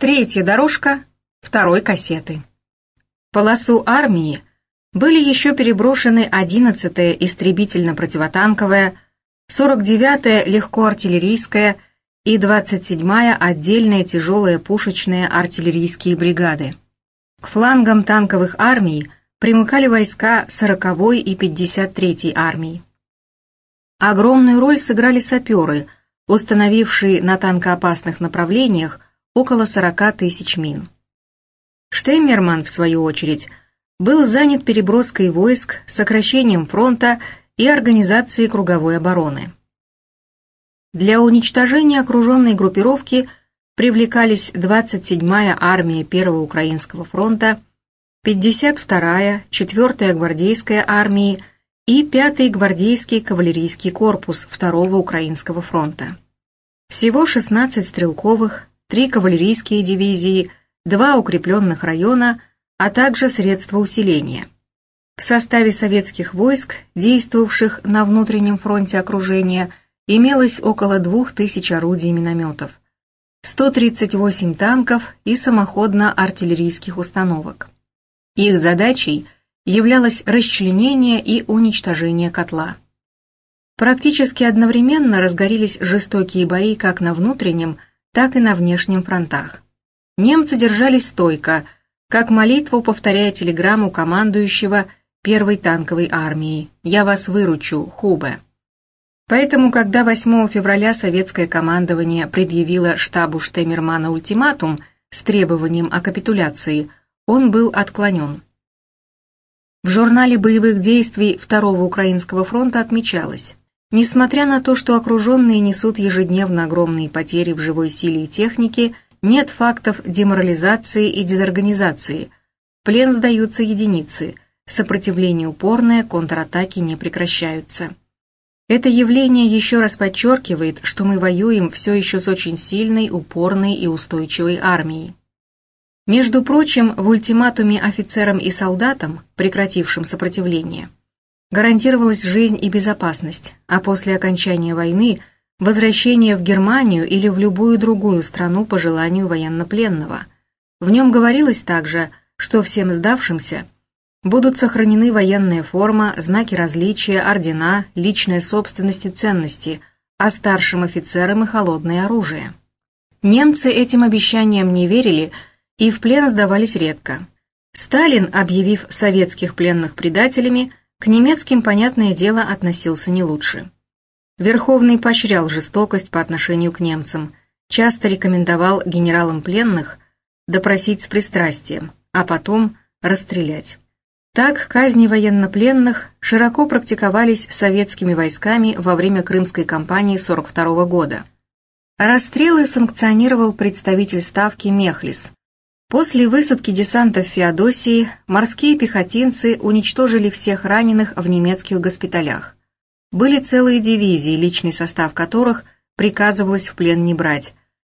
Третья дорожка второй кассеты. Полосу армии были еще переброшены 11-я истребительно-противотанковая, 49-я легкоартиллерийская и 27-я отдельная тяжелая пушечная артиллерийские бригады. К флангам танковых армий примыкали войска 40-й и 53-й армий. Огромную роль сыграли саперы, установившие на танкоопасных направлениях около 40 тысяч мин. Штеймерман, в свою очередь, был занят переброской войск, сокращением фронта и организацией круговой обороны. Для уничтожения окруженной группировки привлекались 27-я армия Первого Украинского фронта, 52-я, 4-я гвардейская армии и 5-й гвардейский кавалерийский корпус Второго Украинского фронта. Всего 16 стрелковых, три кавалерийские дивизии, два укрепленных района, а также средства усиления. В составе советских войск, действовавших на внутреннем фронте окружения, имелось около двух тысяч орудий и минометов, 138 танков и самоходно-артиллерийских установок. Их задачей являлось расчленение и уничтожение котла. Практически одновременно разгорелись жестокие бои как на внутреннем, так и на внешнем фронтах. Немцы держались стойко, как молитву повторяя телеграмму командующего первой танковой армии «Я вас выручу, Хубе». Поэтому, когда 8 февраля советское командование предъявило штабу Штемермана ультиматум с требованием о капитуляции, он был отклонен. В журнале боевых действий Второго Украинского фронта отмечалось, Несмотря на то, что окруженные несут ежедневно огромные потери в живой силе и технике, нет фактов деморализации и дезорганизации. плен сдаются единицы, сопротивление упорное, контратаки не прекращаются. Это явление еще раз подчеркивает, что мы воюем все еще с очень сильной, упорной и устойчивой армией. Между прочим, в ультиматуме офицерам и солдатам, прекратившим сопротивление, гарантировалась жизнь и безопасность, а после окончания войны – возвращение в Германию или в любую другую страну по желанию военнопленного. В нем говорилось также, что всем сдавшимся будут сохранены военная форма, знаки различия, ордена, личная собственность и ценности, а старшим офицерам и холодное оружие. Немцы этим обещаниям не верили и в плен сдавались редко. Сталин, объявив советских пленных предателями, к немецким, понятное дело, относился не лучше. Верховный поощрял жестокость по отношению к немцам, часто рекомендовал генералам пленных допросить с пристрастием, а потом расстрелять. Так казни военнопленных широко практиковались советскими войсками во время Крымской кампании 42 года. Расстрелы санкционировал представитель Ставки Мехлис, После высадки десанта в Феодосии морские пехотинцы уничтожили всех раненых в немецких госпиталях. Были целые дивизии, личный состав которых приказывалось в плен не брать.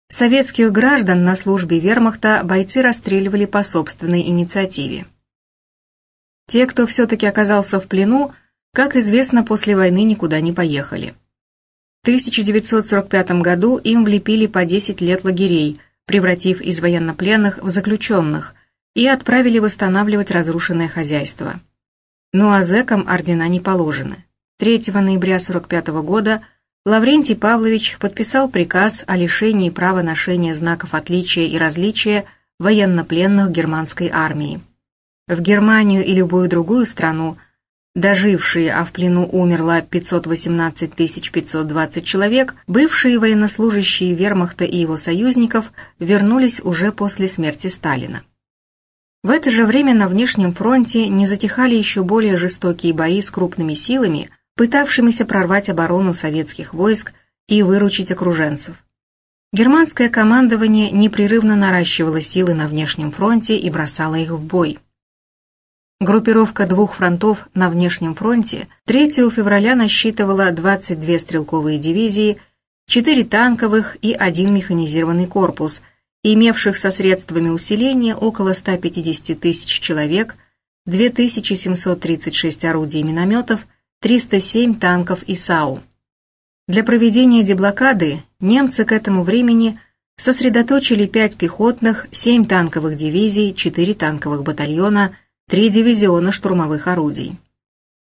Советских граждан на службе вермахта бойцы расстреливали по собственной инициативе. Те, кто все-таки оказался в плену, как известно, после войны никуда не поехали. В 1945 году им влепили по 10 лет лагерей – превратив из военнопленных в заключенных, и отправили восстанавливать разрушенное хозяйство. Ну а зэкам ордена не положены. 3 ноября 1945 года Лаврентий Павлович подписал приказ о лишении права ношения знаков отличия и различия военнопленных германской армии. В Германию и любую другую страну – дожившие, а в плену умерло 518 520 человек, бывшие военнослужащие вермахта и его союзников вернулись уже после смерти Сталина. В это же время на внешнем фронте не затихали еще более жестокие бои с крупными силами, пытавшимися прорвать оборону советских войск и выручить окруженцев. Германское командование непрерывно наращивало силы на внешнем фронте и бросало их в бой. Группировка двух фронтов на внешнем фронте 3 февраля насчитывала 22 стрелковые дивизии, 4 танковых и 1 механизированный корпус, имевших со средствами усиления около 150 тысяч человек, 2736 орудий минометов, 307 танков и САУ. Для проведения деблокады немцы к этому времени сосредоточили 5 пехотных, 7 танковых дивизий, 4 танковых батальона, 3 дивизиона штурмовых орудий.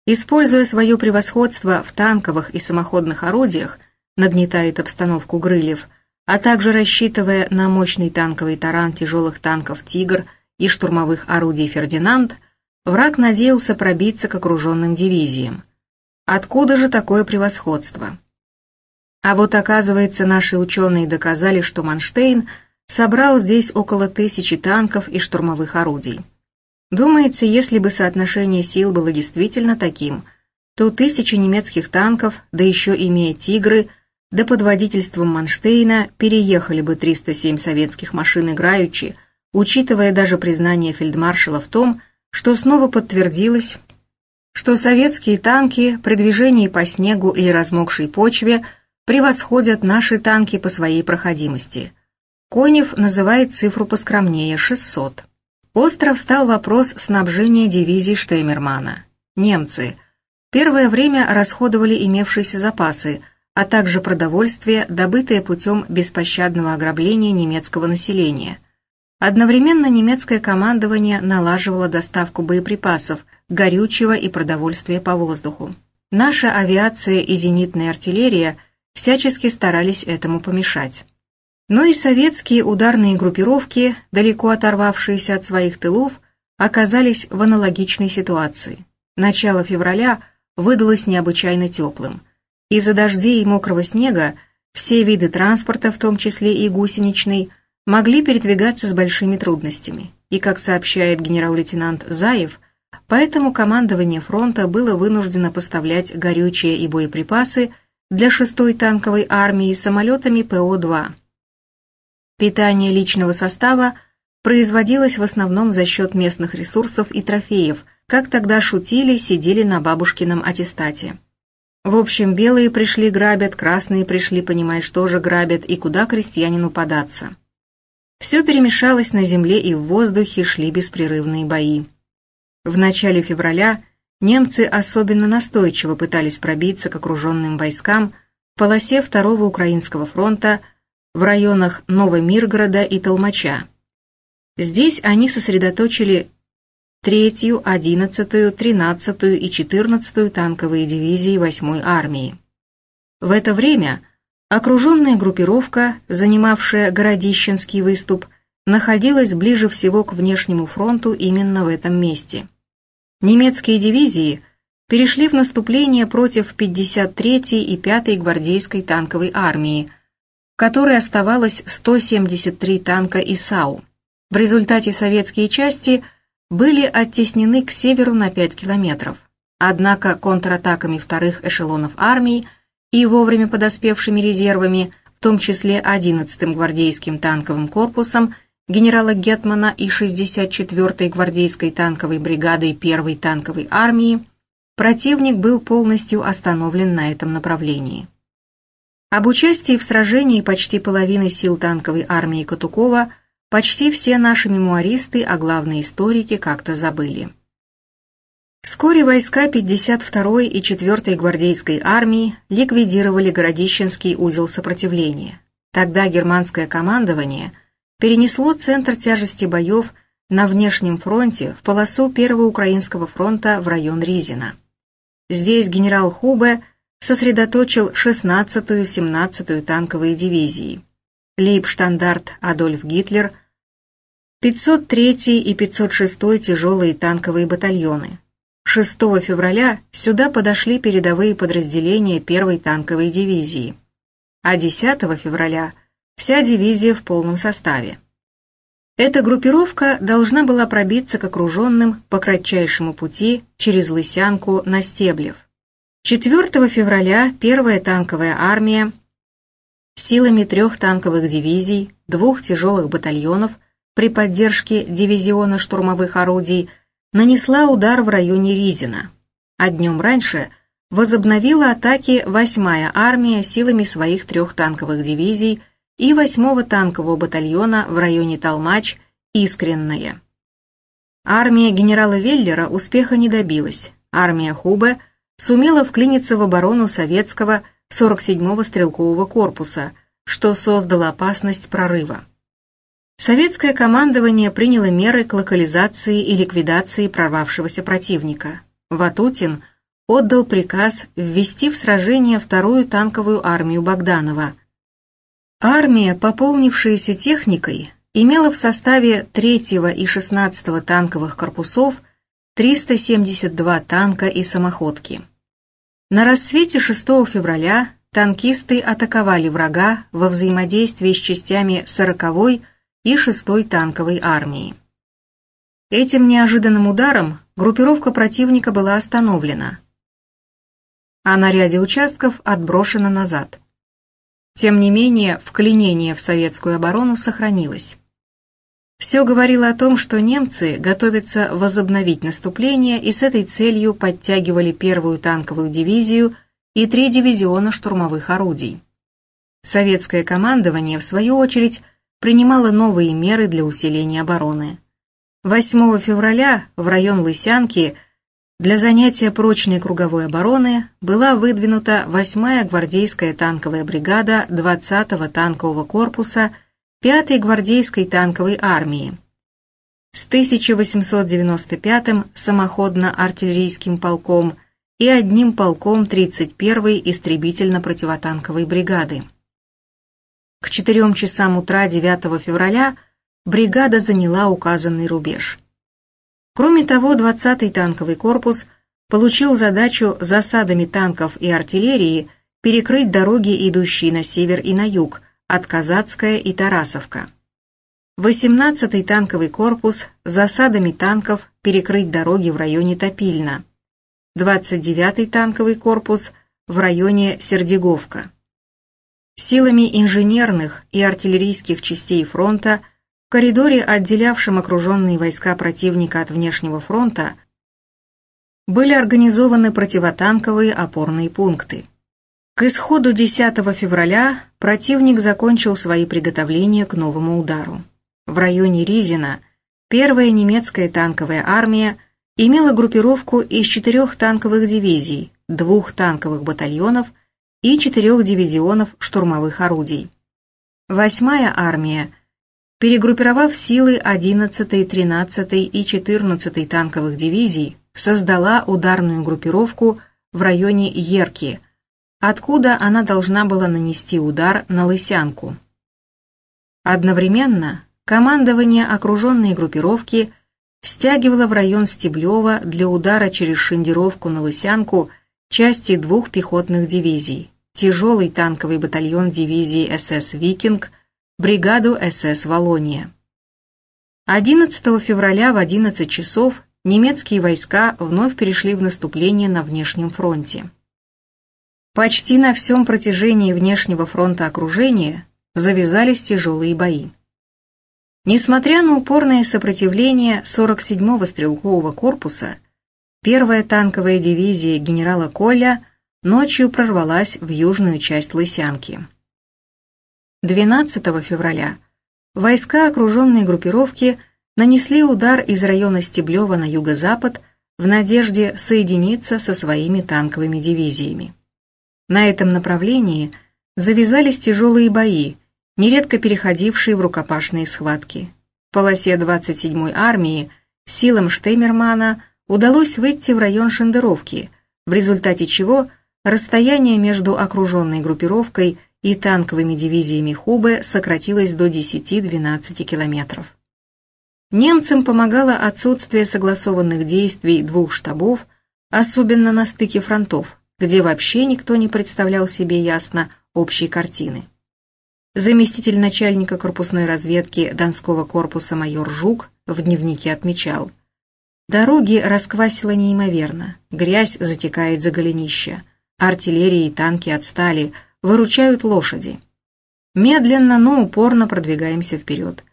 Используя свое превосходство в танковых и самоходных орудиях, нагнетает обстановку Грылев, а также рассчитывая на мощный танковый таран тяжелых танков «Тигр» и штурмовых орудий «Фердинанд», враг надеялся пробиться к окруженным дивизиям. Откуда же такое превосходство? А вот оказывается, наши ученые доказали, что Манштейн собрал здесь около тысячи танков и штурмовых орудий. Думается, если бы соотношение сил было действительно таким, то тысячи немецких танков, да еще имея «Тигры», да под водительством Манштейна переехали бы 307 советских машин играючи, учитывая даже признание фельдмаршала в том, что снова подтвердилось, что советские танки при движении по снегу или размокшей почве превосходят наши танки по своей проходимости. Конев называет цифру поскромнее – 600. Остро встал вопрос снабжения дивизии Штеймермана. Немцы первое время расходовали имевшиеся запасы, а также продовольствие, добытое путем беспощадного ограбления немецкого населения. Одновременно немецкое командование налаживало доставку боеприпасов, горючего и продовольствия по воздуху. Наша авиация и зенитная артиллерия всячески старались этому помешать. Но и советские ударные группировки, далеко оторвавшиеся от своих тылов, оказались в аналогичной ситуации. Начало февраля выдалось необычайно теплым. Из-за дождей и мокрого снега все виды транспорта, в том числе и гусеничный, могли передвигаться с большими трудностями. И, как сообщает генерал-лейтенант Заев, поэтому командование фронта было вынуждено поставлять горючее и боеприпасы для 6-й танковой армии самолетами ПО-2. Питание личного состава производилось в основном за счет местных ресурсов и трофеев, как тогда шутили, сидели на бабушкином аттестате. В общем, белые пришли грабят, красные пришли понимать, что же грабят и куда крестьянину податься. Все перемешалось на земле и в воздухе шли беспрерывные бои. В начале февраля немцы особенно настойчиво пытались пробиться к окруженным войскам в полосе Второго Украинского фронта в районах Новомиргорода и Толмача. Здесь они сосредоточили 3-ю, 11-ю, 13-ю и 14-ю танковые дивизии 8-й армии. В это время окруженная группировка, занимавшая Городищенский выступ, находилась ближе всего к внешнему фронту именно в этом месте. Немецкие дивизии перешли в наступление против 53-й и 5-й гвардейской танковой армии – которой оставалось 173 танка и САУ. В результате советские части были оттеснены к северу на 5 километров. Однако контратаками вторых эшелонов армий и вовремя подоспевшими резервами, в том числе 11-м гвардейским танковым корпусом генерала Гетмана и 64-й гвардейской танковой бригадой 1-й танковой армии, противник был полностью остановлен на этом направлении. Об участии в сражении почти половины сил танковой армии Катукова почти все наши мемуаристы, а главные историки как-то забыли. Вскоре войска 52-й и 4-й гвардейской армии ликвидировали Городищенский узел сопротивления. Тогда германское командование перенесло центр тяжести боев на внешнем фронте в полосу Первого Украинского фронта в район Ризина. Здесь генерал Хубе сосредоточил 16-ю, 17-ю танковые дивизии. Лейбштандарт Адольф Гитлер, 503-й и 506-й тяжелые танковые батальоны. 6 февраля сюда подошли передовые подразделения 1-й танковой дивизии, а 10 февраля вся дивизия в полном составе. Эта группировка должна была пробиться к окруженным по кратчайшему пути через Лысянку на Стеблев. 4 февраля первая танковая армия силами трех танковых дивизий, двух тяжелых батальонов при поддержке дивизиона штурмовых орудий нанесла удар в районе Ризина, а днем раньше возобновила атаки 8-я армия силами своих трех танковых дивизий и 8-го танкового батальона в районе Толмач «Искренное». Армия генерала Веллера успеха не добилась, армия Хубе – сумела вклиниться в оборону советского 47-го стрелкового корпуса, что создало опасность прорыва. Советское командование приняло меры к локализации и ликвидации прорвавшегося противника. Ватутин отдал приказ ввести в сражение вторую танковую армию Богданова. Армия, пополнившаяся техникой, имела в составе 3 и 16 танковых корпусов 372 танка и самоходки. На рассвете 6 февраля танкисты атаковали врага во взаимодействии с частями 40-й и 6-й танковой армии. Этим неожиданным ударом группировка противника была остановлена, а на ряде участков отброшена назад. Тем не менее, вклинение в советскую оборону сохранилось. Все говорило о том, что немцы готовятся возобновить наступление и с этой целью подтягивали первую танковую дивизию и три дивизиона штурмовых орудий. Советское командование, в свою очередь, принимало новые меры для усиления обороны. 8 февраля в район Лысянки для занятия прочной круговой обороны была выдвинута 8-я гвардейская танковая бригада 20-го танкового корпуса 5-й гвардейской танковой армии. С 1895-м самоходно-артиллерийским полком и одним полком 31-й истребительно-противотанковой бригады. К 4 часам утра 9 февраля бригада заняла указанный рубеж. Кроме того, 20-й танковый корпус получил задачу засадами танков и артиллерии перекрыть дороги, идущие на север и на юг, от Казацкая и Тарасовка. 18-й танковый корпус засадами танков перекрыть дороги в районе Топильна. 29-й танковый корпус в районе Сердеговка. Силами инженерных и артиллерийских частей фронта в коридоре, отделявшем окруженные войска противника от внешнего фронта, были организованы противотанковые опорные пункты. К исходу 10 февраля противник закончил свои приготовления к новому удару. В районе Ризина первая немецкая танковая армия имела группировку из четырех танковых дивизий, двух танковых батальонов и четырех дивизионов штурмовых орудий. Восьмая армия, перегруппировав силы 11-й, 13-й и 14-й танковых дивизий, создала ударную группировку в районе Ерки – откуда она должна была нанести удар на Лысянку. Одновременно командование окруженной группировки стягивало в район Стеблева для удара через шендировку на Лысянку части двух пехотных дивизий, тяжелый танковый батальон дивизии СС «Викинг», бригаду СС «Волония». 11 февраля в 11 часов немецкие войска вновь перешли в наступление на внешнем фронте. Почти на всем протяжении внешнего фронта окружения завязались тяжелые бои. Несмотря на упорное сопротивление 47-го стрелкового корпуса, первая танковая дивизия генерала Колля ночью прорвалась в южную часть Лысянки. 12 февраля войска окруженной группировки нанесли удар из района Стеблева на юго-запад в надежде соединиться со своими танковыми дивизиями. На этом направлении завязались тяжелые бои, нередко переходившие в рукопашные схватки. В полосе 27-й армии силам Штеймермана удалось выйти в район Шендеровки, в результате чего расстояние между окруженной группировкой и танковыми дивизиями Хубе сократилось до 10-12 километров. Немцам помогало отсутствие согласованных действий двух штабов, особенно на стыке фронтов, где вообще никто не представлял себе ясно общей картины. Заместитель начальника корпусной разведки Донского корпуса майор Жук в дневнике отмечал, «Дороги расквасило неимоверно, грязь затекает за голенище, артиллерия и танки отстали, выручают лошади. Медленно, но упорно продвигаемся вперед.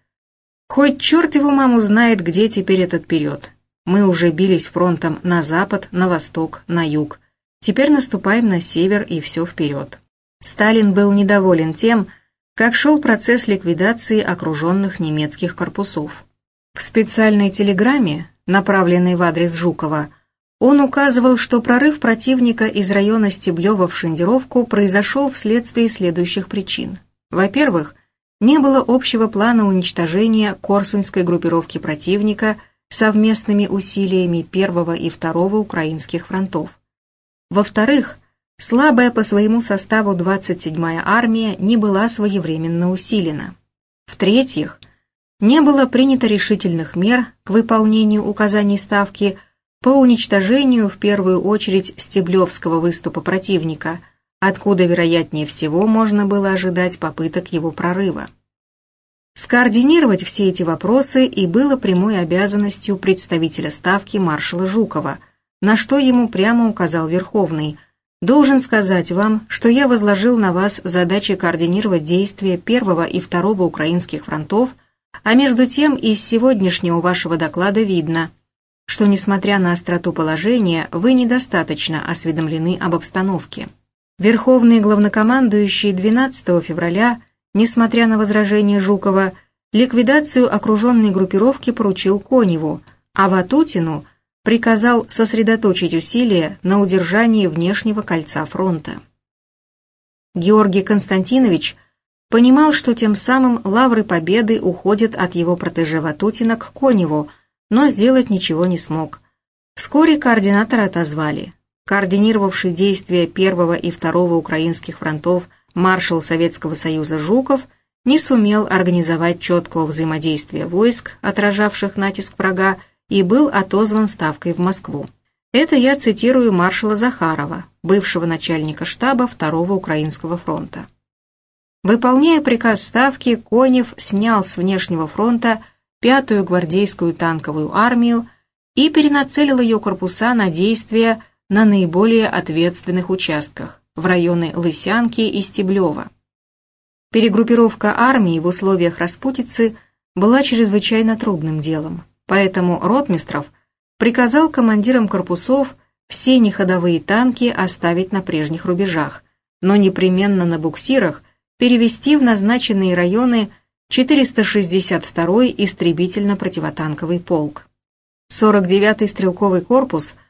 Хоть черт его маму знает, где теперь этот вперед. Мы уже бились фронтом на запад, на восток, на юг, Теперь наступаем на север и все вперед. Сталин был недоволен тем, как шел процесс ликвидации окруженных немецких корпусов. В специальной телеграмме, направленной в адрес Жукова, он указывал, что прорыв противника из района Стеблева в Шендеровку произошел вследствие следующих причин. Во-первых, не было общего плана уничтожения Корсунской группировки противника совместными усилиями первого и второго украинских фронтов. Во-вторых, слабая по своему составу 27-я армия не была своевременно усилена. В-третьих, не было принято решительных мер к выполнению указаний Ставки по уничтожению в первую очередь Стеблевского выступа противника, откуда, вероятнее всего, можно было ожидать попыток его прорыва. Скоординировать все эти вопросы и было прямой обязанностью представителя Ставки маршала Жукова, на что ему прямо указал Верховный. «Должен сказать вам, что я возложил на вас задачи координировать действия первого и второго украинских фронтов, а между тем из сегодняшнего вашего доклада видно, что, несмотря на остроту положения, вы недостаточно осведомлены об обстановке». Верховный главнокомандующий 12 февраля, несмотря на возражения Жукова, ликвидацию окруженной группировки поручил Коневу, а Ватутину приказал сосредоточить усилия на удержании внешнего кольца фронта. Георгий Константинович понимал, что тем самым лавры победы уходят от его протеже Ватутина к Коневу, но сделать ничего не смог. Вскоре координатора отозвали координировавший действия первого и второго украинских фронтов маршал Советского Союза Жуков не сумел организовать четкого взаимодействия войск, отражавших натиск врага, и был отозван ставкой в Москву. Это я цитирую маршала Захарова, бывшего начальника штаба Второго Украинского фронта. Выполняя приказ Ставки, Конев снял с внешнего фронта пятую гвардейскую танковую армию и перенацелил ее корпуса на действия на наиболее ответственных участках в районы Лысянки и Стеблева. Перегруппировка армии в условиях распутицы была чрезвычайно трудным делом, поэтому Ротмистров приказал командирам корпусов все неходовые танки оставить на прежних рубежах, но непременно на буксирах перевести в назначенные районы 462-й истребительно-противотанковый полк. 49-й стрелковый корпус –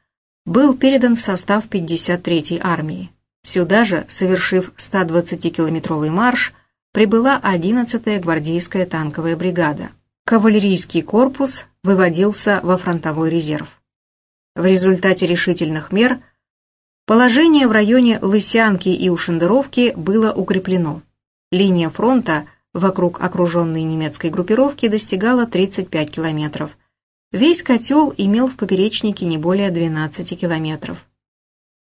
был передан в состав 53-й армии. Сюда же, совершив 120-километровый марш, прибыла 11-я гвардейская танковая бригада. Кавалерийский корпус выводился во фронтовой резерв. В результате решительных мер положение в районе Лысянки и Ушендеровки было укреплено. Линия фронта вокруг окруженной немецкой группировки достигала 35 километров – Весь котел имел в поперечнике не более 12 километров.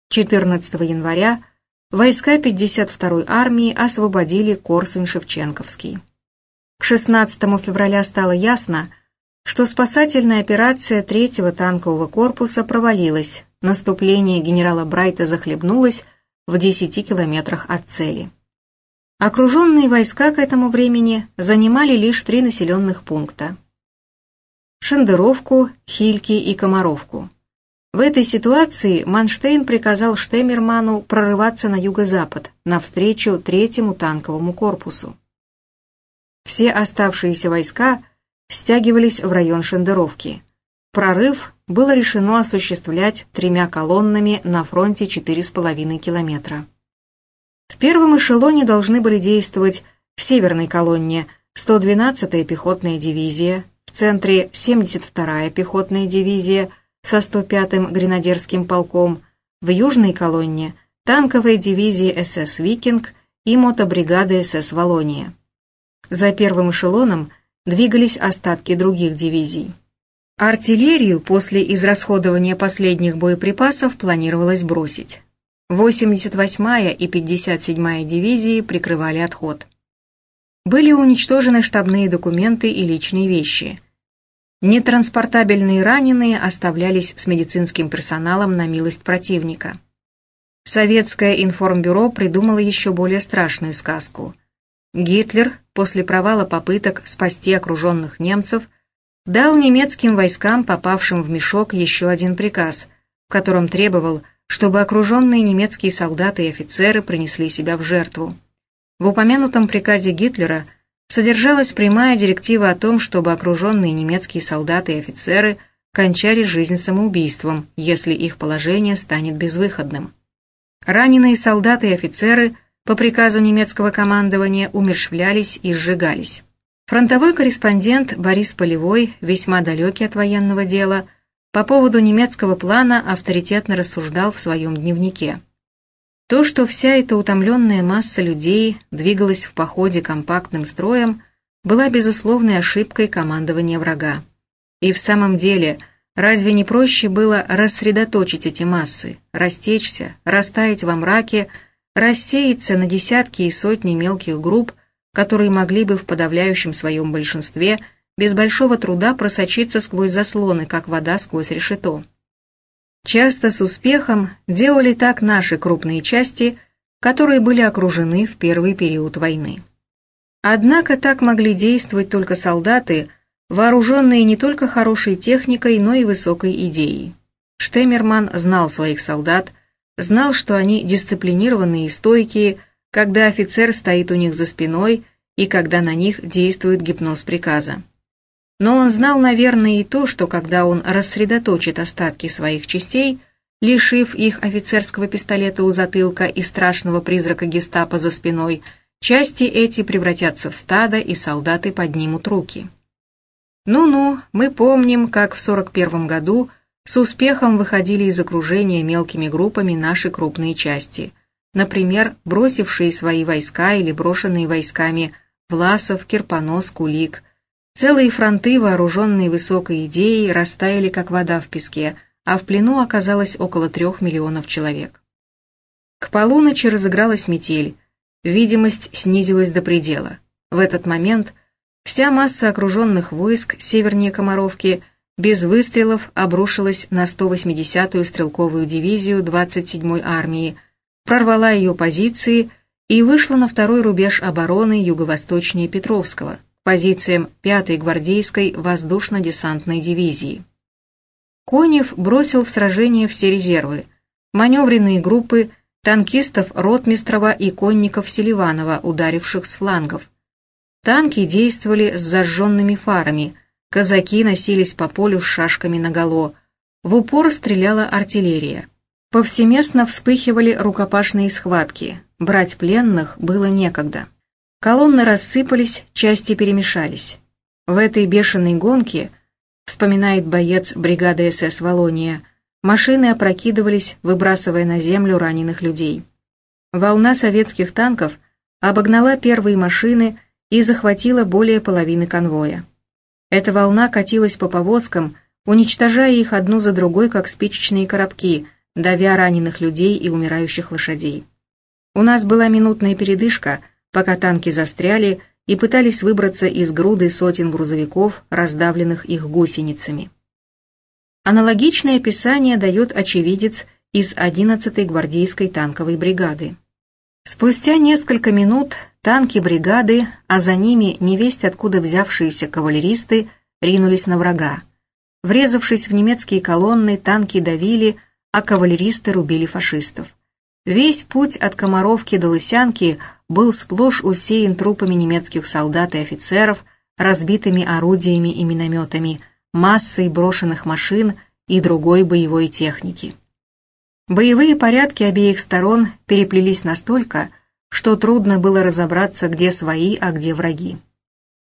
14 января войска 52-й армии освободили Корсунь-Шевченковский. К 16 февраля стало ясно, что спасательная операция 3-го танкового корпуса провалилась, наступление генерала Брайта захлебнулось в 10 километрах от цели. Окруженные войска к этому времени занимали лишь три населенных пункта Шендеровку, Хильки и Комаровку. В этой ситуации Манштейн приказал Штемерману прорываться на юго-запад, навстречу третьему танковому корпусу. Все оставшиеся войска стягивались в район Шендеровки. Прорыв было решено осуществлять тремя колоннами на фронте 4,5 километра. В первом эшелоне должны были действовать в северной колонне 112-я пехотная дивизия, центре 72-я пехотная дивизия со 105-м гренадерским полком, в южной колонне танковая дивизия СС «Викинг» и мотобригады СС «Волония». За первым эшелоном двигались остатки других дивизий. Артиллерию после израсходования последних боеприпасов планировалось бросить. 88-я и 57-я дивизии прикрывали отход. Были уничтожены штабные документы и личные вещи. Нетранспортабельные раненые оставлялись с медицинским персоналом на милость противника. Советское информбюро придумало еще более страшную сказку. Гитлер, после провала попыток спасти окруженных немцев, дал немецким войскам, попавшим в мешок, еще один приказ, в котором требовал, чтобы окруженные немецкие солдаты и офицеры принесли себя в жертву. В упомянутом приказе Гитлера – содержалась прямая директива о том, чтобы окруженные немецкие солдаты и офицеры кончали жизнь самоубийством, если их положение станет безвыходным. Раненые солдаты и офицеры по приказу немецкого командования умершвлялись и сжигались. Фронтовой корреспондент Борис Полевой, весьма далекий от военного дела, по поводу немецкого плана авторитетно рассуждал в своем дневнике. То, что вся эта утомленная масса людей двигалась в походе компактным строем, была безусловной ошибкой командования врага. И в самом деле, разве не проще было рассредоточить эти массы, растечься, растаять во мраке, рассеяться на десятки и сотни мелких групп, которые могли бы в подавляющем своем большинстве без большого труда просочиться сквозь заслоны, как вода сквозь решето. Часто с успехом делали так наши крупные части, которые были окружены в первый период войны. Однако так могли действовать только солдаты, вооруженные не только хорошей техникой, но и высокой идеей. Штемерман знал своих солдат, знал, что они дисциплинированные и стойкие, когда офицер стоит у них за спиной и когда на них действует гипноз приказа. Но он знал, наверное, и то, что когда он рассредоточит остатки своих частей, лишив их офицерского пистолета у затылка и страшного призрака гестапо за спиной, части эти превратятся в стадо, и солдаты поднимут руки. Ну-ну, мы помним, как в 41 году с успехом выходили из окружения мелкими группами наши крупные части, например, бросившие свои войска или брошенные войсками Власов, Кирпонос, Кулик. Целые фронты, вооруженные высокой идеей, растаяли как вода в песке, а в плену оказалось около трех миллионов человек. К полуночи разыгралась метель, видимость снизилась до предела. В этот момент вся масса окруженных войск севернее Комаровки без выстрелов обрушилась на 180-ю стрелковую дивизию 27-й армии, прорвала ее позиции и вышла на второй рубеж обороны юго-восточнее Петровского, позициям 5-й гвардейской воздушно-десантной дивизии. Конев бросил в сражение все резервы, маневренные группы танкистов Ротмистрова и конников Селиванова, ударивших с флангов. Танки действовали с зажженными фарами, казаки носились по полю с шашками наголо, в упор стреляла артиллерия. Повсеместно вспыхивали рукопашные схватки, брать пленных было некогда. Колонны рассыпались, части перемешались. В этой бешеной гонке, вспоминает боец бригады СС «Волония», машины опрокидывались, выбрасывая на землю раненых людей. Волна советских танков обогнала первые машины и захватила более половины конвоя. Эта волна катилась по повозкам, уничтожая их одну за другой, как спичечные коробки – давя раненых людей и умирающих лошадей. У нас была минутная передышка, пока танки застряли и пытались выбраться из груды сотен грузовиков, раздавленных их гусеницами. Аналогичное описание дает очевидец из 11-й гвардейской танковой бригады. Спустя несколько минут танки бригады, а за ними невесть откуда взявшиеся кавалеристы, ринулись на врага. Врезавшись в немецкие колонны, танки давили, а кавалеристы рубили фашистов. Весь путь от Комаровки до Лысянки был сплошь усеян трупами немецких солдат и офицеров, разбитыми орудиями и минометами, массой брошенных машин и другой боевой техники. Боевые порядки обеих сторон переплелись настолько, что трудно было разобраться, где свои, а где враги.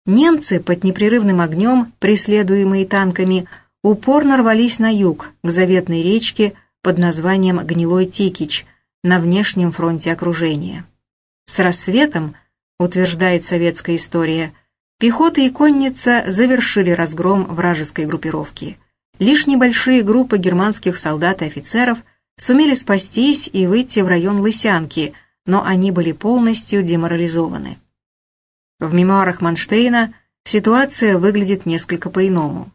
Немцы под непрерывным огнем, преследуемые танками, упорно рвались на юг, к заветной речке под названием Гнилой Тикич на внешнем фронте окружения. С рассветом, утверждает советская история, пехота и конница завершили разгром вражеской группировки. Лишь небольшие группы германских солдат и офицеров сумели спастись и выйти в район Лысянки, но они были полностью деморализованы. В мемуарах Манштейна ситуация выглядит несколько по-иному.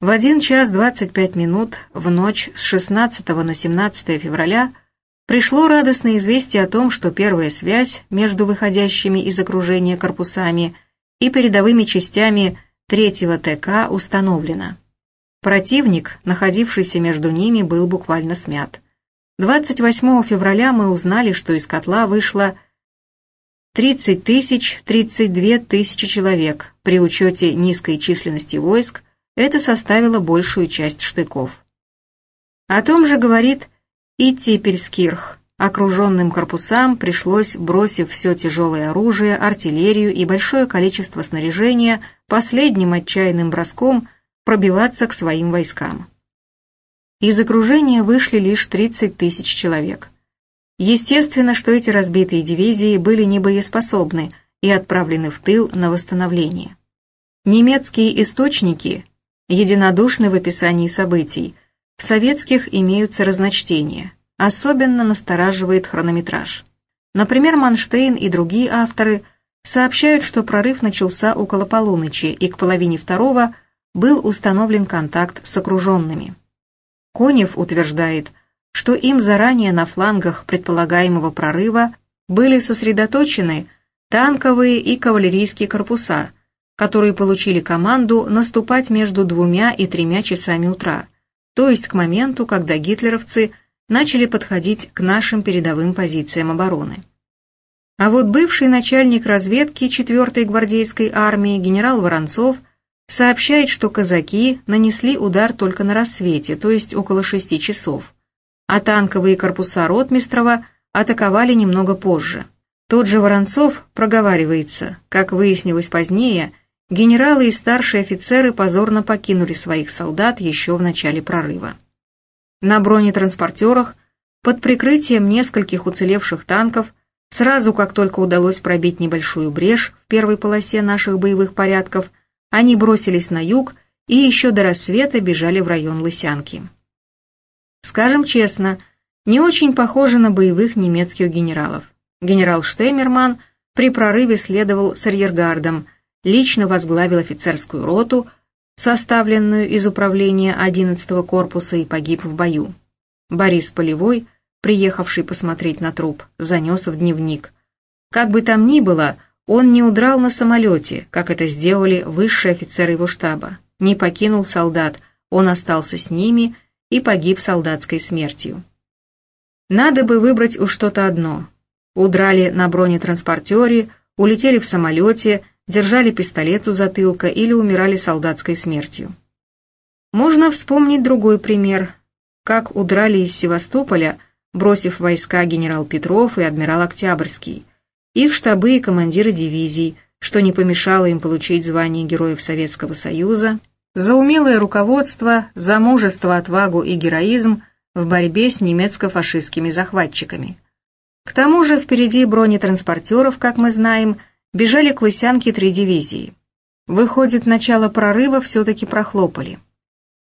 В 1 час 25 минут в ночь с 16 на 17 февраля пришло радостное известие о том, что первая связь между выходящими из окружения корпусами и передовыми частями 3-го ТК установлена. Противник, находившийся между ними, был буквально смят. 28 февраля мы узнали, что из котла вышло 30 тысяч 32 тысячи человек при учете низкой численности войск, это составило большую часть штыков. О том же говорит и Типельскирх, окруженным корпусам пришлось, бросив все тяжелое оружие, артиллерию и большое количество снаряжения, последним отчаянным броском пробиваться к своим войскам. Из окружения вышли лишь 30 тысяч человек. Естественно, что эти разбитые дивизии были небоеспособны и отправлены в тыл на восстановление. Немецкие источники единодушны в описании событий, в советских имеются разночтения, особенно настораживает хронометраж. Например, Манштейн и другие авторы сообщают, что прорыв начался около полуночи и к половине второго был установлен контакт с окруженными. Конев утверждает, что им заранее на флангах предполагаемого прорыва были сосредоточены танковые и кавалерийские корпуса, которые получили команду наступать между двумя и тремя часами утра, то есть к моменту, когда гитлеровцы начали подходить к нашим передовым позициям обороны. А вот бывший начальник разведки 4-й гвардейской армии генерал Воронцов сообщает, что казаки нанесли удар только на рассвете, то есть около 6 часов а танковые корпуса Ротмистрова атаковали немного позже. Тот же Воронцов проговаривается, как выяснилось позднее, генералы и старшие офицеры позорно покинули своих солдат еще в начале прорыва. На бронетранспортерах под прикрытием нескольких уцелевших танков сразу как только удалось пробить небольшую брешь в первой полосе наших боевых порядков, они бросились на юг и еще до рассвета бежали в район Лысянки. Скажем честно, не очень похоже на боевых немецких генералов. Генерал Штеймерман при прорыве следовал с арьергардом, лично возглавил офицерскую роту, составленную из управления 11-го корпуса и погиб в бою. Борис Полевой, приехавший посмотреть на труп, занес в дневник. Как бы там ни было, он не удрал на самолете, как это сделали высшие офицеры его штаба, не покинул солдат, он остался с ними и погиб солдатской смертью. Надо бы выбрать уж что-то одно. Удрали на бронетранспортере, улетели в самолете, держали пистолет у затылка или умирали солдатской смертью. Можно вспомнить другой пример, как удрали из Севастополя, бросив войска генерал Петров и адмирал Октябрьский, их штабы и командиры дивизий, что не помешало им получить звание Героев Советского Союза за умелое руководство, за мужество, отвагу и героизм в борьбе с немецко-фашистскими захватчиками. К тому же впереди бронетранспортеров, как мы знаем, бежали к Лысянке три дивизии. Выходит, начало прорыва все-таки прохлопали.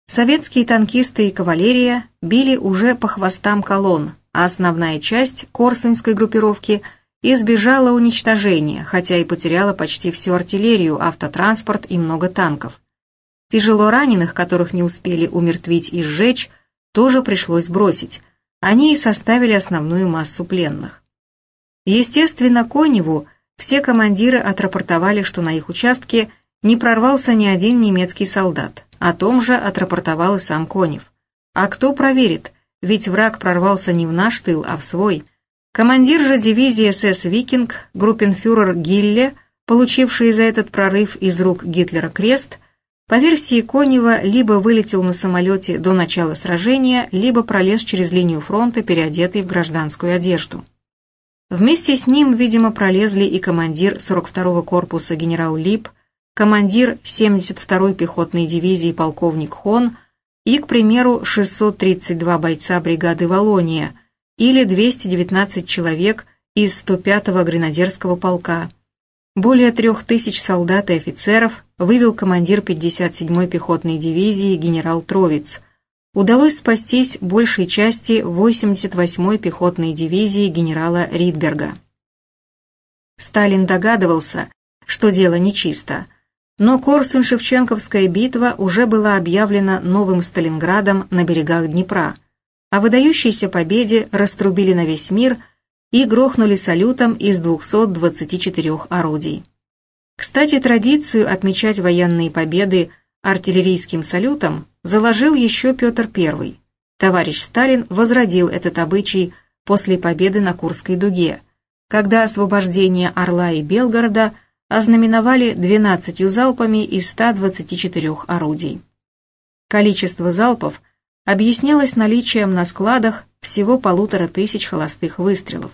Советские танкисты и кавалерия били уже по хвостам колонн, а основная часть Корсунской группировки избежала уничтожения, хотя и потеряла почти всю артиллерию, автотранспорт и много танков. Тяжело раненых, которых не успели умертвить и сжечь, тоже пришлось бросить. Они и составили основную массу пленных. Естественно, Коневу все командиры отрапортовали, что на их участке не прорвался ни один немецкий солдат. О том же отрапортовал и сам Конев. А кто проверит? Ведь враг прорвался не в наш тыл, а в свой. Командир же дивизии СС «Викинг», группенфюрер Гилле, получивший за этот прорыв из рук Гитлера крест – по версии Конева, либо вылетел на самолете до начала сражения, либо пролез через линию фронта, переодетый в гражданскую одежду. Вместе с ним, видимо, пролезли и командир 42-го корпуса генерал Лип, командир 72-й пехотной дивизии полковник Хон и, к примеру, 632 бойца бригады «Волония» или 219 человек из 105-го гренадерского полка – более трех тысяч солдат и офицеров вывел командир 57-й пехотной дивизии генерал Тровиц. Удалось спастись большей части 88-й пехотной дивизии генерала Ридберга. Сталин догадывался, что дело нечисто, но Корсунь-Шевченковская битва уже была объявлена новым Сталинградом на берегах Днепра. О выдающейся победе раструбили на весь мир – и грохнули салютом из 224 орудий. Кстати, традицию отмечать военные победы артиллерийским салютом заложил еще Петр I. Товарищ Сталин возродил этот обычай после победы на Курской дуге, когда освобождение Орла и Белгорода ознаменовали 12 залпами из 124 орудий. Количество залпов объяснялось наличием на складах всего полутора тысяч холостых выстрелов.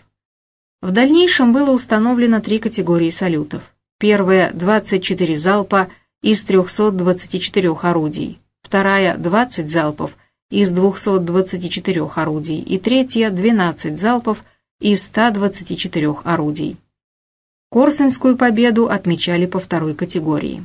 В дальнейшем было установлено три категории салютов. Первая – 24 залпа из 324 орудий, вторая – 20 залпов из 224 орудий и третья – 12 залпов из 124 орудий. Корсунскую победу отмечали по второй категории.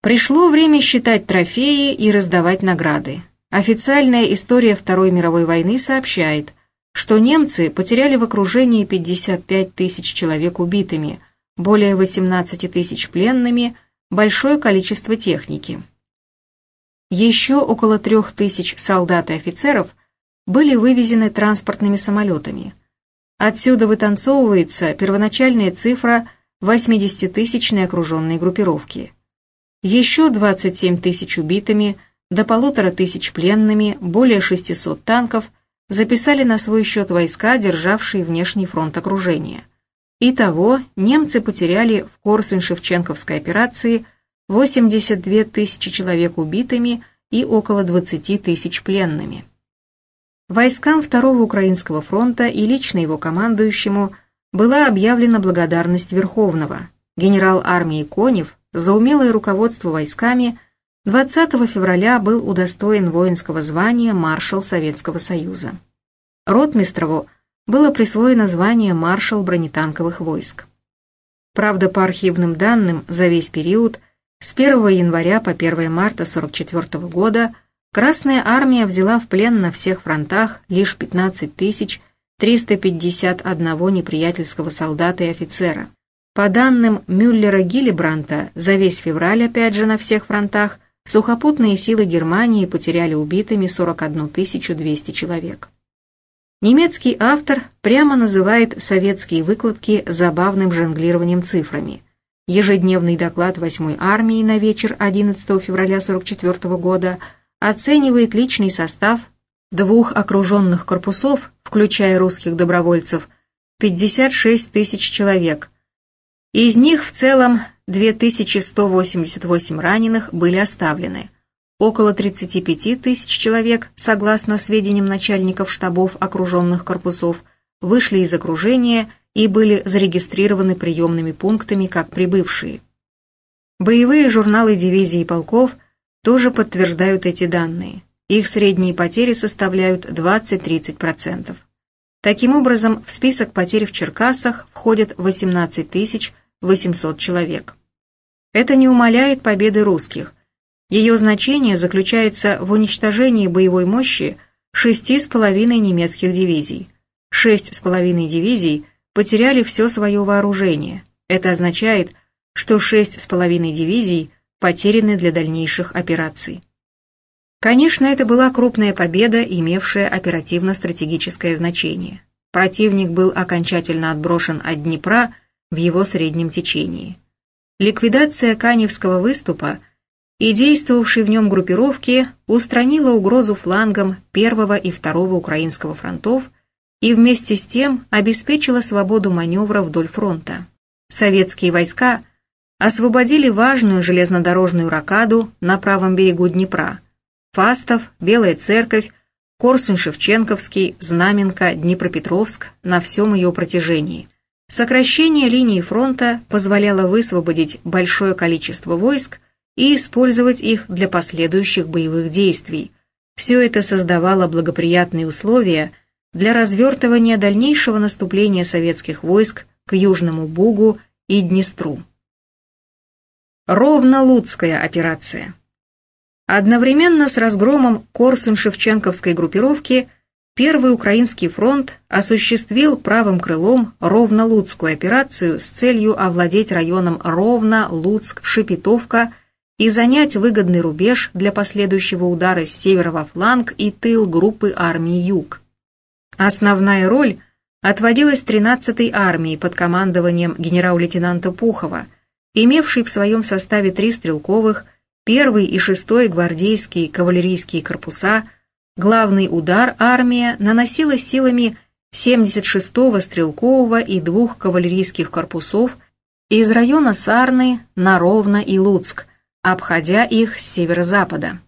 Пришло время считать трофеи и раздавать награды. Официальная история Второй мировой войны сообщает, что немцы потеряли в окружении 55 тысяч человек убитыми, более 18 тысяч пленными, большое количество техники. Еще около трех тысяч солдат и офицеров были вывезены транспортными самолетами. Отсюда вытанцовывается первоначальная цифра 80-тысячной окруженной группировки. Еще 27 тысяч убитыми – до полутора тысяч пленными, более 600 танков записали на свой счет войска, державшие внешний фронт окружения. Итого немцы потеряли в Корсунь-Шевченковской операции 82 тысячи человек убитыми и около 20 тысяч пленными. Войскам Второго Украинского фронта и лично его командующему была объявлена благодарность Верховного. Генерал армии Конев за умелое руководство войсками – 20 февраля был удостоен воинского звания маршал Советского Союза. Ротмистрову было присвоено звание маршал бронетанковых войск. Правда, по архивным данным, за весь период с 1 января по 1 марта 1944 года Красная Армия взяла в плен на всех фронтах лишь 15 351 неприятельского солдата и офицера. По данным Мюллера-Гиллибранта, за весь февраль, опять же, на всех фронтах – сухопутные силы Германии потеряли убитыми 41 200 человек. Немецкий автор прямо называет советские выкладки забавным жонглированием цифрами. Ежедневный доклад 8-й армии на вечер 11 февраля 1944 года оценивает личный состав двух окруженных корпусов, включая русских добровольцев, 56 тысяч человек. Из них в целом 2188 раненых были оставлены. Около 35 тысяч человек, согласно сведениям начальников штабов окруженных корпусов, вышли из окружения и были зарегистрированы приемными пунктами как прибывшие. Боевые журналы дивизий и полков тоже подтверждают эти данные. Их средние потери составляют 20-30%. Таким образом, в список потерь в Черкасах входят 18 800 человек. Это не умаляет победы русских. Ее значение заключается в уничтожении боевой мощи шести с половиной немецких дивизий. Шесть с половиной дивизий потеряли все свое вооружение. Это означает, что шесть с половиной дивизий потеряны для дальнейших операций. Конечно, это была крупная победа, имевшая оперативно-стратегическое значение. Противник был окончательно отброшен от Днепра в его среднем течении. Ликвидация Каневского выступа и действовавшей в нем группировки устранила угрозу флангам первого и второго украинского фронтов и вместе с тем обеспечила свободу маневра вдоль фронта. Советские войска освободили важную железнодорожную ракаду на правом берегу Днепра. Фастов, Белая Церковь, Корсунь-Шевченковский, Знаменка, Днепропетровск на всем ее протяжении. Сокращение линии фронта позволяло высвободить большое количество войск и использовать их для последующих боевых действий. Все это создавало благоприятные условия для развертывания дальнейшего наступления советских войск к Южному Бугу и Днестру. Ровно-Луцкая операция. Одновременно с разгромом Корсунь-Шевченковской группировки – Первый Украинский фронт осуществил правым крылом Ровно-Луцкую операцию с целью овладеть районом Ровно-Луцк-Шепетовка и занять выгодный рубеж для последующего удара с севера во фланг и тыл группы армии Юг. Основная роль отводилась 13-й армии под командованием генерал-лейтенанта Пухова, имевшей в своем составе три стрелковых, 1 и 6 гвардейские кавалерийские корпуса – Главный удар армия наносила силами 76-го стрелкового и двух кавалерийских корпусов из района Сарны на Ровно и Луцк, обходя их с северо-запада.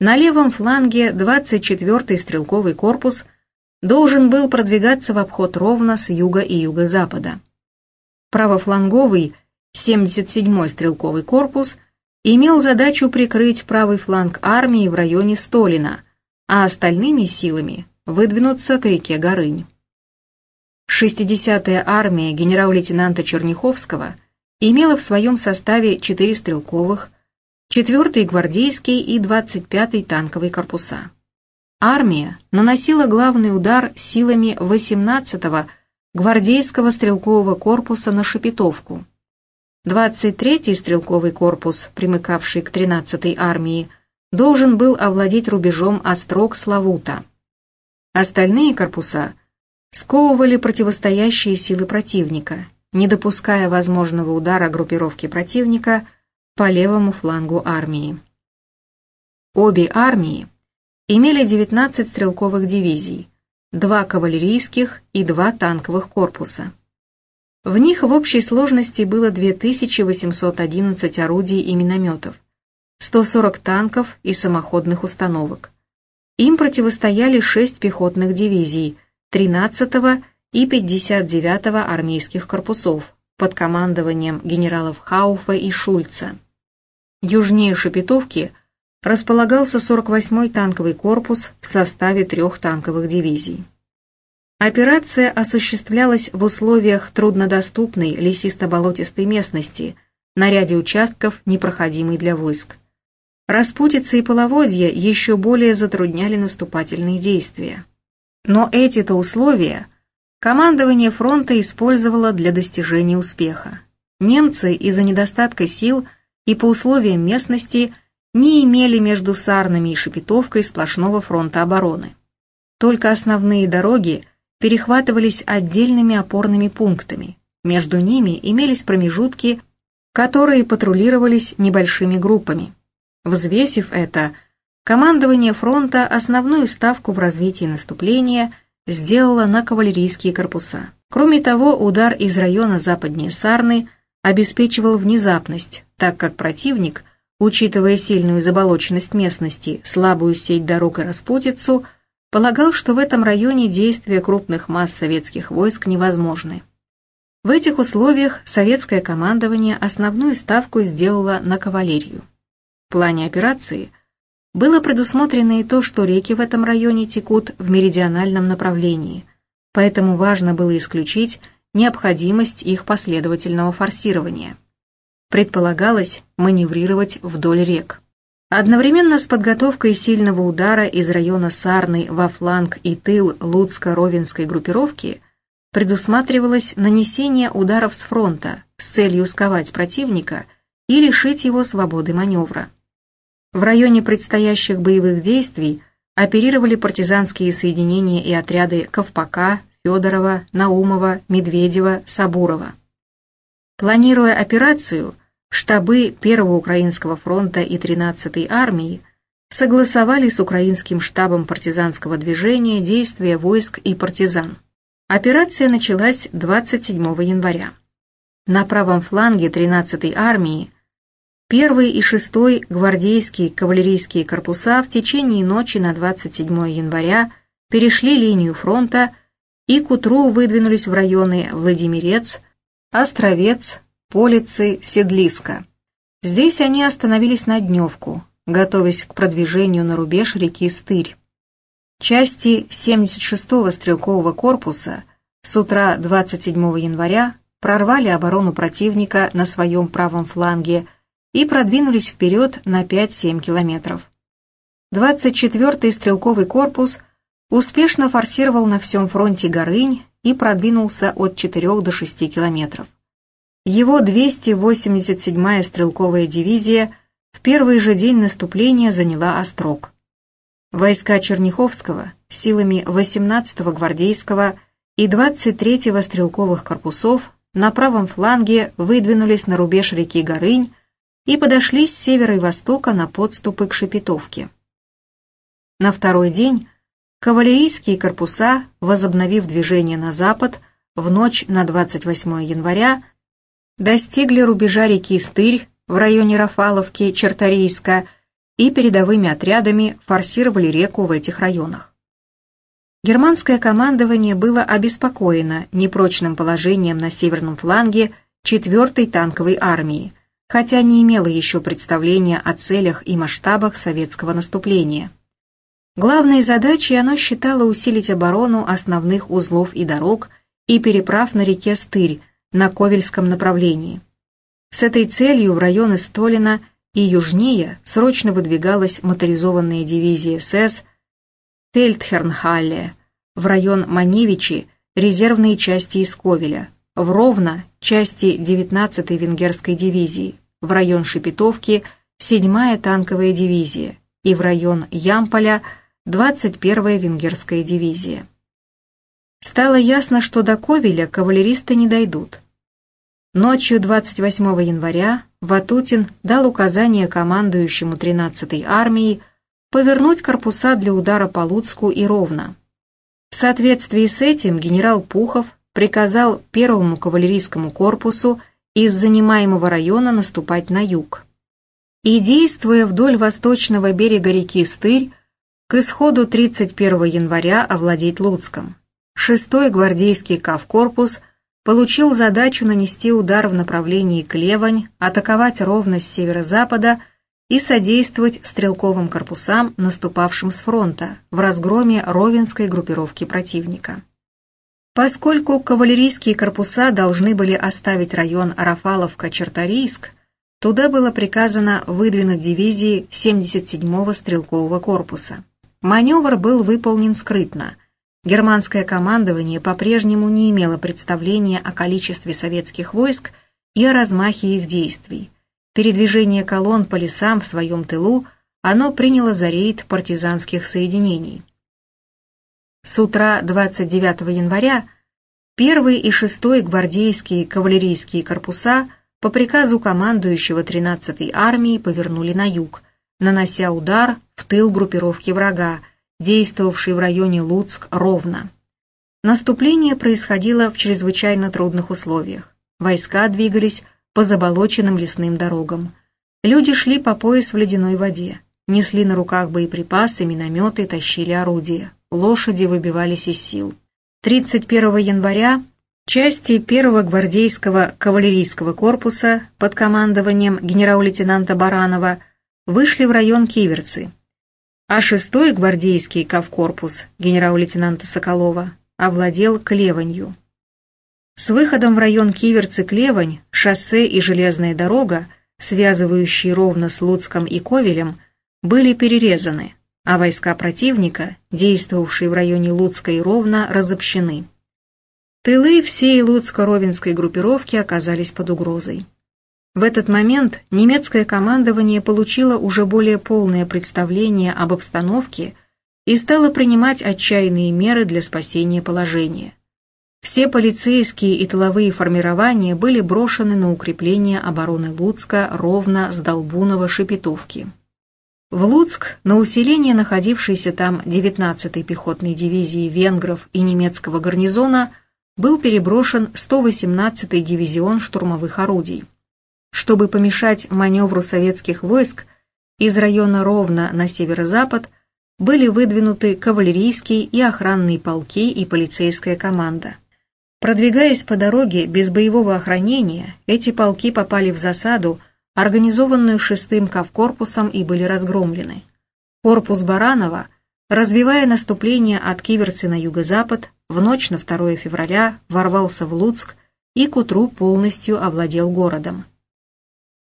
На левом фланге 24-й стрелковый корпус должен был продвигаться в обход ровно с юга и юго-запада. Правофланговый 77-й стрелковый корпус имел задачу прикрыть правый фланг армии в районе Столина, а остальными силами выдвинуться к реке Горынь. 60-я армия генерал-лейтенанта Черняховского имела в своем составе 4 стрелковых, 4-й гвардейский и 25-й танковый корпуса. Армия наносила главный удар силами 18-го гвардейского стрелкового корпуса на Шепетовку. 23-й стрелковый корпус, примыкавший к 13-й армии, должен был овладеть рубежом Острог-Славута. Остальные корпуса сковывали противостоящие силы противника, не допуская возможного удара группировки противника по левому флангу армии. Обе армии имели 19 стрелковых дивизий, два кавалерийских и два танковых корпуса. В них в общей сложности было 2811 орудий и минометов, 140 танков и самоходных установок. Им противостояли 6 пехотных дивизий 13-го и 59-го армейских корпусов под командованием генералов Хауфа и Шульца. Южнее Шепетовки – располагался 48-й танковый корпус в составе трех танковых дивизий. Операция осуществлялась в условиях труднодоступной лесисто-болотистой местности, на ряде участков, непроходимой для войск. Распутицы и половодья еще более затрудняли наступательные действия. Но эти-то условия командование фронта использовало для достижения успеха. Немцы из-за недостатка сил и по условиям местности – не имели между Сарнами и Шепетовкой сплошного фронта обороны. Только основные дороги перехватывались отдельными опорными пунктами. Между ними имелись промежутки, которые патрулировались небольшими группами. Взвесив это, командование фронта основную ставку в развитии наступления сделало на кавалерийские корпуса. Кроме того, удар из района западнее Сарны обеспечивал внезапность, так как противник – учитывая сильную заболоченность местности, слабую сеть дорог и распутицу, полагал, что в этом районе действия крупных масс советских войск невозможны. В этих условиях советское командование основную ставку сделало на кавалерию. В плане операции было предусмотрено и то, что реки в этом районе текут в меридиональном направлении, поэтому важно было исключить необходимость их последовательного форсирования предполагалось маневрировать вдоль рек. Одновременно с подготовкой сильного удара из района Сарны во фланг и тыл Луцко-Ровенской группировки предусматривалось нанесение ударов с фронта с целью сковать противника и лишить его свободы маневра. В районе предстоящих боевых действий оперировали партизанские соединения и отряды Ковпака, Федорова, Наумова, Медведева, Сабурова. Планируя операцию, штабы Первого Украинского фронта и 13-й армии согласовали с Украинским штабом партизанского движения действия войск и партизан. Операция началась 27 января. На правом фланге 13-й армии 1 и 6 гвардейские кавалерийские корпуса в течение ночи на 27 января перешли линию фронта и к утру выдвинулись в районы Владимирец, Островец, Полицы, Седлиска. Здесь они остановились на дневку, готовясь к продвижению на рубеж реки Стырь. Части 76-го стрелкового корпуса с утра 27 января прорвали оборону противника на своем правом фланге и продвинулись вперед на 5-7 километров. 24-й стрелковый корпус успешно форсировал на всем фронте Горынь и продвинулся от 4 до 6 километров. Его 287-я стрелковая дивизия в первый же день наступления заняла Острог. Войска Черняховского силами 18-го гвардейского и 23-го стрелковых корпусов на правом фланге выдвинулись на рубеж реки Горынь и подошли с севера и востока на подступы к Шепетовке. На второй день кавалерийские корпуса, возобновив движение на запад, в ночь на 28 января достигли рубежа реки Стырь в районе Рафаловки, Черторийска и передовыми отрядами форсировали реку в этих районах. Германское командование было обеспокоено непрочным положением на северном фланге 4-й танковой армии, хотя не имело еще представления о целях и масштабах советского наступления. Главной задачей оно считало усилить оборону основных узлов и дорог и переправ на реке Стырь на Ковельском направлении. С этой целью в районы Столина и южнее срочно выдвигалась моторизованная дивизия СС Фельдхернхалле, в район Маневичи резервные части из Ковеля, в Ровно части 19-й венгерской дивизии, в район Шепетовки 7-я танковая дивизия и в район Ямполя 21-я венгерская дивизия. Стало ясно, что до Ковеля кавалеристы не дойдут. Ночью 28 января Ватутин дал указание командующему 13-й армией повернуть корпуса для удара по Луцку и Ровно. В соответствии с этим генерал Пухов приказал первому кавалерийскому корпусу из занимаемого района наступать на юг. И действуя вдоль восточного берега реки Стырь, к исходу 31 января овладеть Луцком. Шестой гвардейский кавкорпус получил задачу нанести удар в направлении Клевань, атаковать ровно с северо-запада и содействовать стрелковым корпусам, наступавшим с фронта, в разгроме Ровенской группировки противника. Поскольку кавалерийские корпуса должны были оставить район Рафаловка-Черторийск, туда было приказано выдвинуть дивизии 77-го стрелкового корпуса. Маневр был выполнен скрытно. Германское командование по-прежнему не имело представления о количестве советских войск и о размахе их действий. Передвижение колонн по лесам в своем тылу оно приняло за рейд партизанских соединений. С утра 29 января 1 и 6 гвардейские кавалерийские корпуса по приказу командующего 13-й армией повернули на юг, нанося удар в тыл группировки врага, действовавшей в районе Луцк ровно. Наступление происходило в чрезвычайно трудных условиях. Войска двигались по заболоченным лесным дорогам. Люди шли по пояс в ледяной воде, несли на руках боеприпасы, минометы, тащили орудия. Лошади выбивались из сил. 31 января части 1-го гвардейского кавалерийского корпуса под командованием генерал-лейтенанта Баранова вышли в район Киверцы, а 6-й гвардейский кавкорпус генерал-лейтенанта Соколова овладел Клеванью. С выходом в район Киверцы-Клевань шоссе и железная дорога, связывающие ровно с Луцком и Ковелем, были перерезаны, а войска противника, действовавшие в районе Луцка и Ровно, разобщены. Тылы всей Луцко-Ровенской группировки оказались под угрозой. В этот момент немецкое командование получило уже более полное представление об обстановке и стало принимать отчаянные меры для спасения положения. Все полицейские и тыловые формирования были брошены на укрепление обороны Луцка ровно с Долбунова Шепетовки. В Луцк на усиление находившейся там 19-й пехотной дивизии венгров и немецкого гарнизона был переброшен 118-й дивизион штурмовых орудий. Чтобы помешать маневру советских войск, из района Ровно на северо-запад были выдвинуты кавалерийские и охранные полки и полицейская команда. Продвигаясь по дороге без боевого охранения, эти полки попали в засаду, организованную шестым Кавкорпусом и были разгромлены. Корпус Баранова, развивая наступление от Киверцы на юго-запад, в ночь на 2 февраля ворвался в Луцк и к утру полностью овладел городом.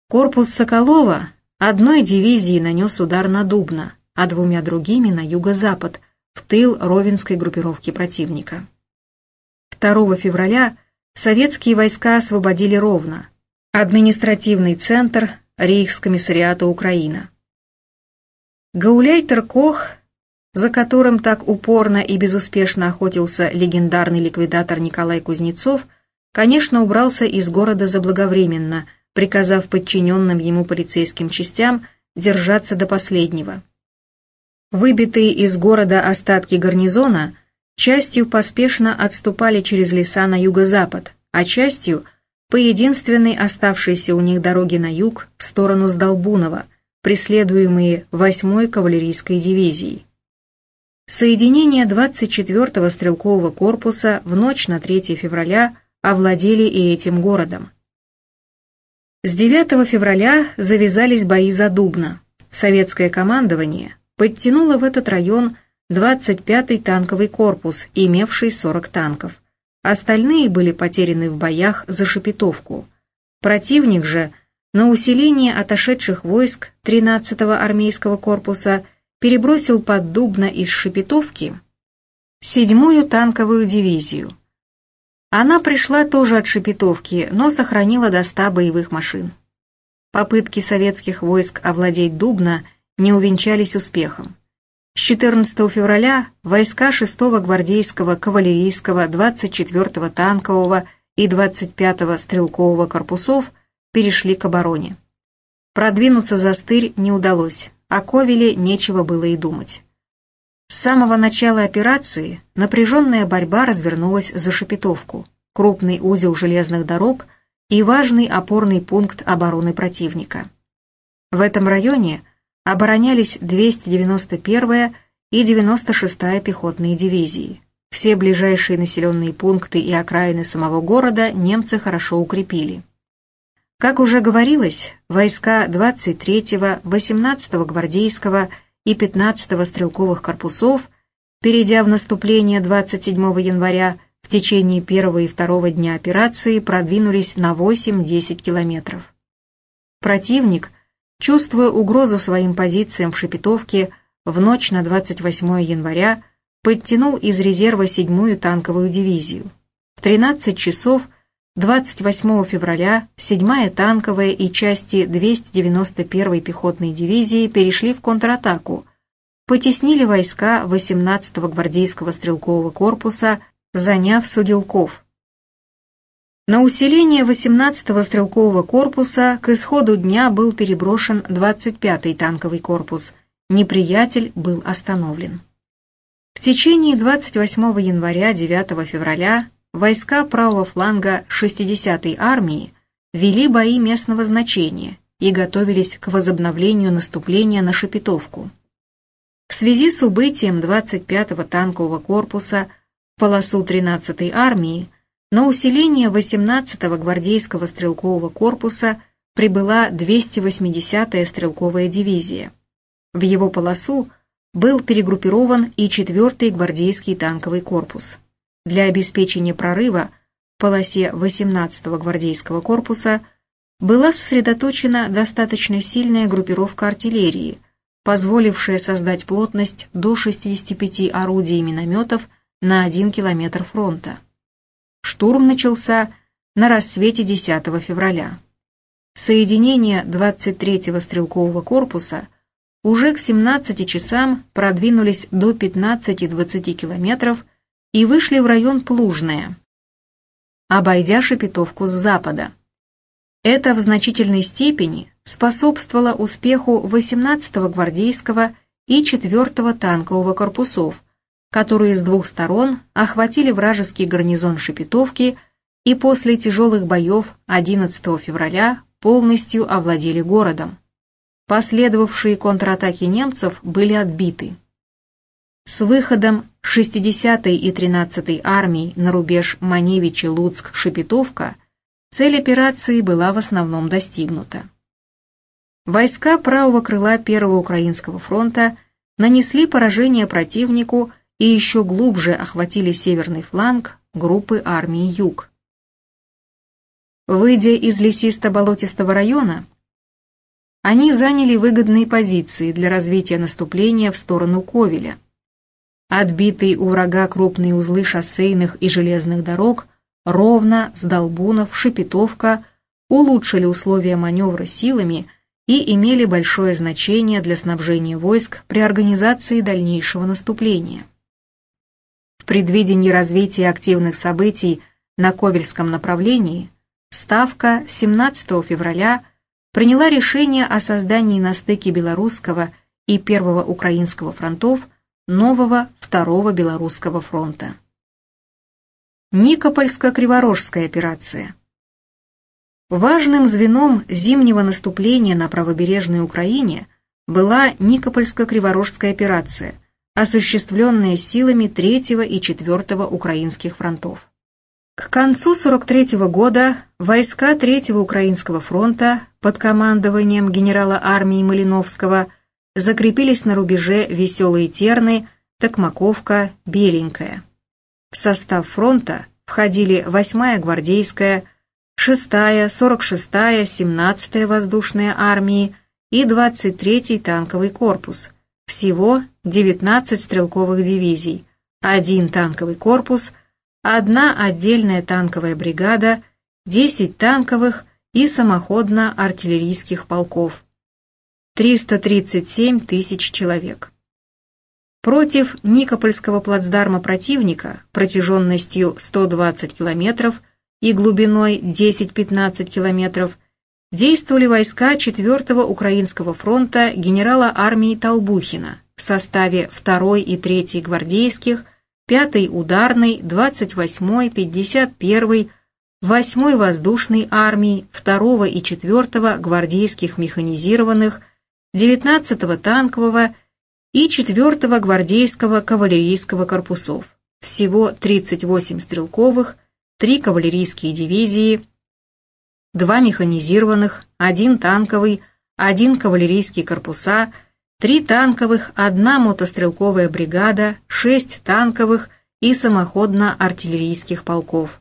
Корпус Соколова одной дивизией нанес удар на Дубно, а двумя другими на юго-запад, в тыл Ровенской группировки противника. 2 февраля советские войска освободили Ровно, административный центр Рейхскомиссариата Украина. Гауляйтер Кох, за которым так упорно и безуспешно охотился легендарный ликвидатор Николай Кузнецов, конечно, убрался из города заблаговременно, приказав подчиненным ему полицейским частям держаться до последнего. Выбитые из города остатки гарнизона – частью поспешно отступали через леса на юго-запад, а частью по единственной оставшейся у них дороге на юг в сторону Сдолбунова, преследуемые 8-й кавалерийской дивизией. Соединения 24-го стрелкового корпуса в ночь на 3 февраля овладели и этим городом. С 9 февраля завязались бои за Дубно. Советское командование подтянуло в этот район 25-й танковый корпус, имевший 40 танков. Остальные были потеряны в боях за Шепетовку. Противник же на усиление отошедших войск 13-го армейского корпуса – перебросил под Дубно из Шепетовки седьмую танковую дивизию. Она пришла тоже от Шепетовки, но сохранила до ста боевых машин. Попытки советских войск овладеть Дубно не увенчались успехом. С 14 февраля войска 6-го гвардейского кавалерийского, 24-го танкового и 25-го стрелкового корпусов перешли к обороне. Продвинуться за стырь не удалось. О Ковеле нечего было и думать. С самого начала операции напряженная борьба развернулась за Шепетовку, крупный узел железных дорог и важный опорный пункт обороны противника. В этом районе оборонялись 291-я и 96-я пехотные дивизии. Все ближайшие населенные пункты и окраины самого города немцы хорошо укрепили. Как уже говорилось, войска 23-го, 18-го гвардейского и 15-го стрелковых корпусов, перейдя в наступление 27 января, в течение первого и второго дня операции продвинулись на 8-10 километров. Противник, чувствуя угрозу своим позициям в Шепетовке, в ночь на 28 января подтянул из резерва 7-ю танковую дивизию. В 13 часов – 28 февраля 7-я танковая и части 291-й пехотной дивизии перешли в контратаку, потеснили войска 18-го гвардейского стрелкового корпуса, заняв Судилков. На усиление 18-го стрелкового корпуса к исходу дня был переброшен 25-й танковый корпус. Неприятель был остановлен. В течение 28 января 9 февраля войска правого фланга 60-й армии вели бои местного значения и готовились к возобновлению наступления на Шепетовку. В связи с убытием 25-го танкового корпуса в полосу 13-й армии на усиление 18-го гвардейского стрелкового корпуса прибыла 280-я стрелковая дивизия. В его полосу был перегруппирован и 4-й гвардейский танковый корпус. Для обеспечения прорыва в полосе 18-го гвардейского корпуса была сосредоточена достаточно сильная группировка артиллерии, позволившая создать плотность до 65 орудий и минометов на 1 километр фронта. Штурм начался на рассвете 10 февраля. Соединения 23-го стрелкового корпуса уже к 17 часам продвинулись до 15-20 километров и вышли в район Плужное, обойдя Шепетовку с запада. Это в значительной степени способствовало успеху 18-го гвардейского и 4-го танкового корпусов, которые с двух сторон охватили вражеский гарнизон Шепетовки и после тяжелых боев 11 февраля полностью овладели городом. Последовавшие контратаки немцев были отбиты. С выходом 60-й и 13-й армий на рубеж Маневичи-Луцк-Шепетовка цель операции была в основном достигнута. Войска правого крыла Первого Украинского фронта нанесли поражение противнику и еще глубже охватили северный фланг группы армии Юг. Выйдя из лесисто-болотистого района, они заняли выгодные позиции для развития наступления в сторону Ковеля – Отбитые у врага крупные узлы шоссейных и железных дорог Ровно, Сдолбунов, Шепетовка улучшили условия маневра силами и имели большое значение для снабжения войск при организации дальнейшего наступления. Предвидении развития активных событий на Ковельском направлении Ставка 17 февраля приняла решение о создании на стыке Белорусского и Первого Украинского фронтов нового Второго Белорусского фронта. Никопольско-Криворожская операция. Важным звеном зимнего наступления на правобережной Украине была Никопольско-Криворожская операция, осуществленное силами 3 и 4 украинских фронтов. К концу 43 -го года войска Третьего Украинского фронта под командованием генерала армии Малиновского закрепились на рубеже Веселые Терны, Токмаковка, Беленькая. В состав фронта входили 8-я гвардейская, 6-я, 46-я, 17-я воздушная армии и 23-й танковый корпус. Всего 19 стрелковых дивизий, один танковый корпус – одна отдельная танковая бригада, 10 танковых и самоходно-артиллерийских полков. 337 тысяч человек. Против Никопольского плацдарма противника протяженностью 120 километров и глубиной 10-15 километров действовали войска 4-го Украинского фронта генерала армии Толбухина в составе 2-й и 3-й гвардейских – 5-й ударной, 28-й, 51-й, 8-й воздушной армии, 2-го и 4-го гвардейских механизированных, 19-го танкового и 4-го гвардейского кавалерийского корпусов. Всего 38 стрелковых, 3 кавалерийские дивизии, 2 механизированных, 1 танковый, 1 кавалерийский корпуса – Три танковых, одна мотострелковая бригада, шесть танковых и самоходно-артиллерийских полков.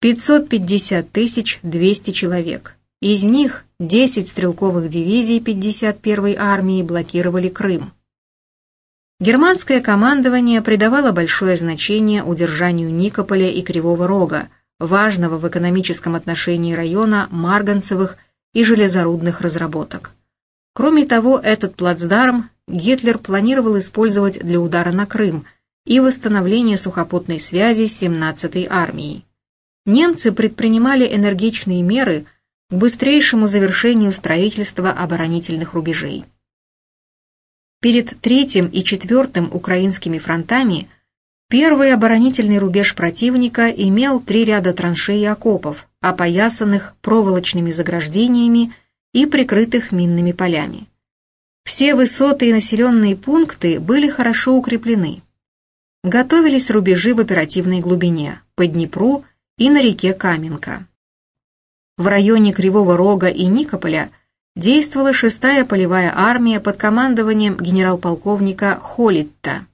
550 тысяч 200 человек. Из них 10 стрелковых дивизий 51-й армии блокировали Крым. Германское командование придавало большое значение удержанию Никополя и Кривого Рога, важного в экономическом отношении района марганцевых и железорудных разработок. Кроме того, этот плацдарм Гитлер планировал использовать для удара на Крым и восстановления сухопутной связи с 17-й армией. Немцы предпринимали энергичные меры к быстрейшему завершению строительства оборонительных рубежей. Перед третьим и четвертым украинскими фронтами первый оборонительный рубеж противника имел три ряда траншей и окопов, опоясанных проволочными заграждениями и прикрытых минными полями. Все высоты и населенные пункты были хорошо укреплены. Готовились рубежи в оперативной глубине, по Днепру и на реке Каменка. В районе Кривого Рога и Никополя действовала 6-я полевая армия под командованием генерал-полковника Холитта.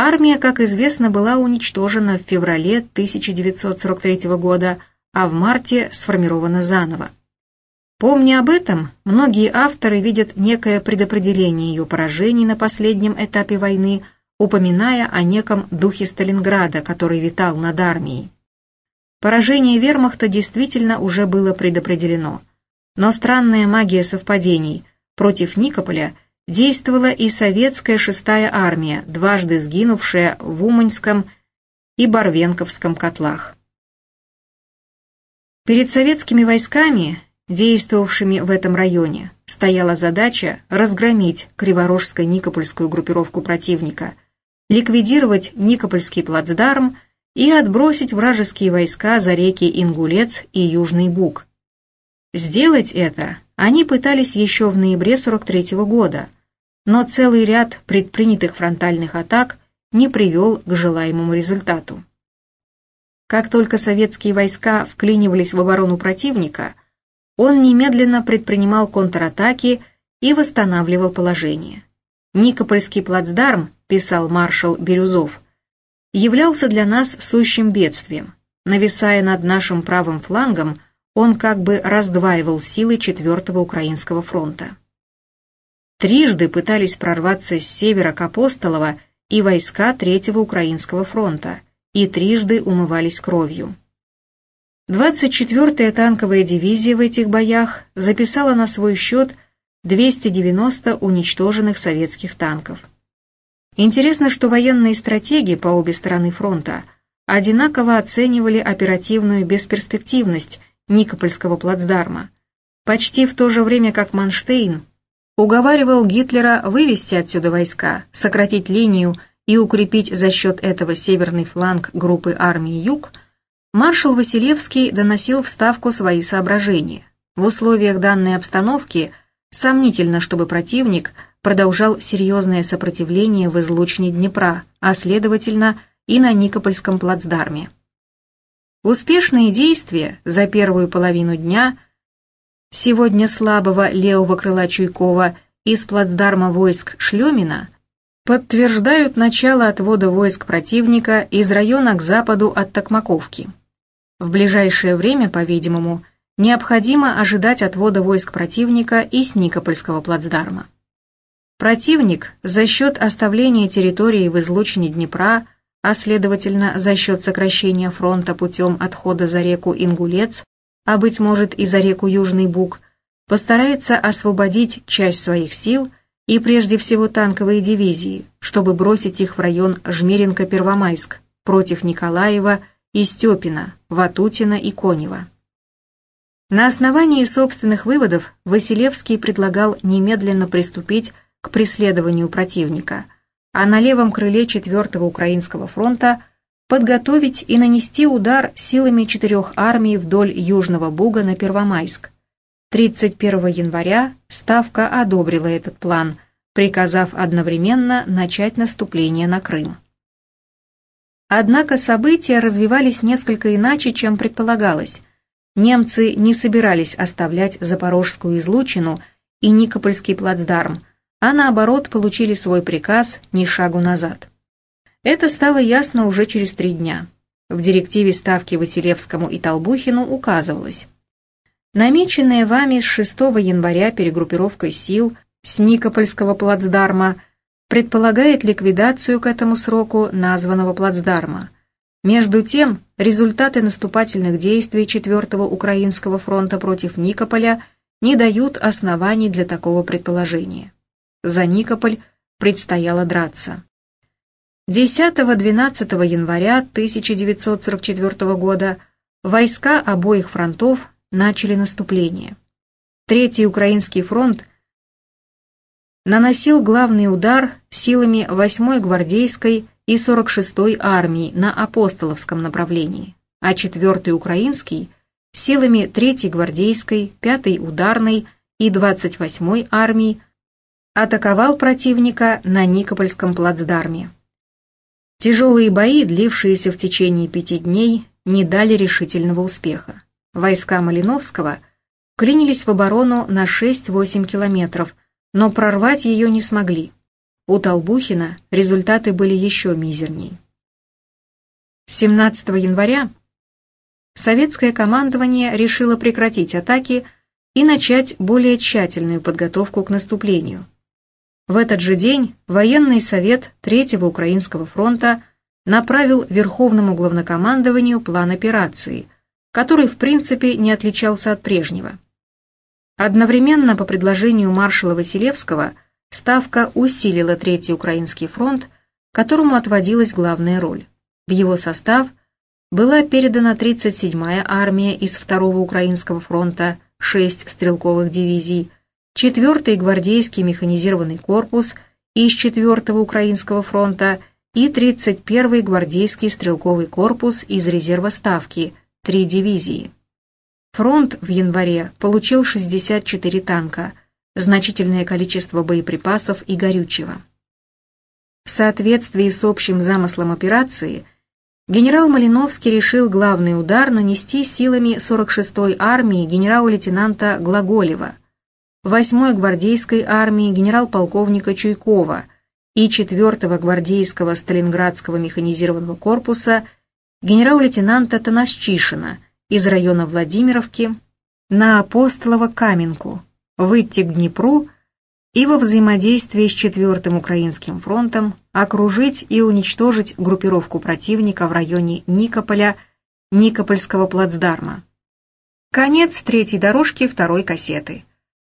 Армия, как известно, была уничтожена в феврале 1943 года, а в марте сформирована заново. Помня об этом, многие авторы видят некое предопределение ее поражений на последнем этапе войны, упоминая о неком духе Сталинграда, который витал над армией. Поражение вермахта действительно уже было предопределено. Но странная магия совпадений против Никополя действовала и советская шестая армия, дважды сгинувшая в Уманьском и Барвенковском котлах. Перед советскими войсками действовавшими в этом районе, стояла задача разгромить Криворожско-Никопольскую группировку противника, ликвидировать Никопольский плацдарм и отбросить вражеские войска за реки Ингулец и Южный Буг. Сделать это они пытались еще в ноябре 43 -го года, но целый ряд предпринятых фронтальных атак не привел к желаемому результату. Как только советские войска вклинивались в оборону противника – он немедленно предпринимал контратаки и восстанавливал положение. Никопольский плацдарм, писал маршал Бирюзов, являлся для нас сущим бедствием. Нависая над нашим правым флангом, он как бы раздваивал силы 4-го Украинского фронта. Трижды пытались прорваться с севера к Апостолово и войска 3-го Украинского фронта, и трижды умывались кровью. 24-я танковая дивизия в этих боях записала на свой счет 290 уничтоженных советских танков. Интересно, что военные стратеги по обе стороны фронта одинаково оценивали оперативную бесперспективность Никопольского плацдарма, почти в то же время как Манштейн уговаривал Гитлера вывести отсюда войска, сократить линию и укрепить за счет этого северный фланг группы армии «Юг», маршал Василевский доносил в Ставку свои соображения. В условиях данной обстановки сомнительно, чтобы противник продолжал серьезное сопротивление в излучине Днепра, а следовательно и на Никопольском плацдарме. Успешные действия за первую половину дня сегодня слабого левого крыла Чуйкова из плацдарма войск Шлемина подтверждают начало отвода войск противника из района к западу от Токмаковки. В ближайшее время, по-видимому, необходимо ожидать отвода войск противника из Никопольского плацдарма. Противник за счет оставления территории в излучине Днепра, а следовательно за счет сокращения фронта путем отхода за реку Ингулец, а быть может и за реку Южный Буг, постарается освободить часть своих сил и прежде всего танковые дивизии, чтобы бросить их в район Жмеренко-Первомайск против Николаева и Степина, Ватутина и Конева. На основании собственных выводов Василевский предлагал немедленно приступить к преследованию противника, а на левом крыле 4-го Украинского фронта подготовить и нанести удар силами четырех армий вдоль Южного Буга на Первомайск. 31 января Ставка одобрила этот план, приказав одновременно начать наступление на Крым. Однако события развивались несколько иначе, чем предполагалось. Немцы не собирались оставлять Запорожскую излучину и Никопольский плацдарм, а наоборот получили свой приказ ни шагу назад. Это стало ясно уже через три дня. В директиве Ставки Василевскому и Толбухину указывалось. Намеченная вами с 6 января перегруппировка сил с Никопольского плацдарма предполагает ликвидацию к этому сроку названного плацдарма. Между тем, результаты наступательных действий 4-го Украинского фронта против Никополя не дают оснований для такого предположения. За Никополь предстояло драться. 10-12 января 1944 года войска обоих фронтов начали наступление. Третий Украинский фронт наносил главный удар силами 8-й гвардейской и 46-й армии на Апостоловском направлении, а 4-й Украинский силами 3-й гвардейской, 5-й ударной и 28-й армии атаковал противника на Никопольском плацдарме. Тяжелые бои, длившиеся в течение пяти дней, не дали решительного успеха. Войска Малиновского клинились в оборону на 6-8 километров, но прорвать ее не смогли. У Толбухина результаты были еще мизерней. 17 января советское командование решило прекратить атаки и начать более тщательную подготовку к наступлению. В этот же день военный совет Третьего Украинского фронта направил Верховному главнокомандованию план операции, который в принципе не отличался от прежнего. Одновременно по предложению маршала Василевского Ставка усилила Третий Украинский фронт, которому отводилась главная роль. В его состав была передана 37-я армия из Второго Украинского фронта, 6 стрелковых дивизий, 4-й гвардейский механизированный корпус из 4-го Украинского фронта и 31-й гвардейский стрелковый корпус из резерва Ставки, 3 дивизии. Фронт в январе получил 64 танка, значительное количество боеприпасов и горючего. В соответствии с общим замыслом операции, генерал Малиновский решил главный удар нанести силами 46-й армии генерала-лейтенанта Глаголева – 8-й гвардейской армии генерал-полковника Чуйкова и 4-го гвардейского Сталинградского механизированного корпуса генерал-лейтенанта Танасчишина из района Владимировки на Апостолово-Каменку, выйти к Днепру и во взаимодействии с 4-м Украинским фронтом окружить и уничтожить группировку противника в районе Никополя, Никопольского плацдарма. Конец третьей дорожки второй кассеты.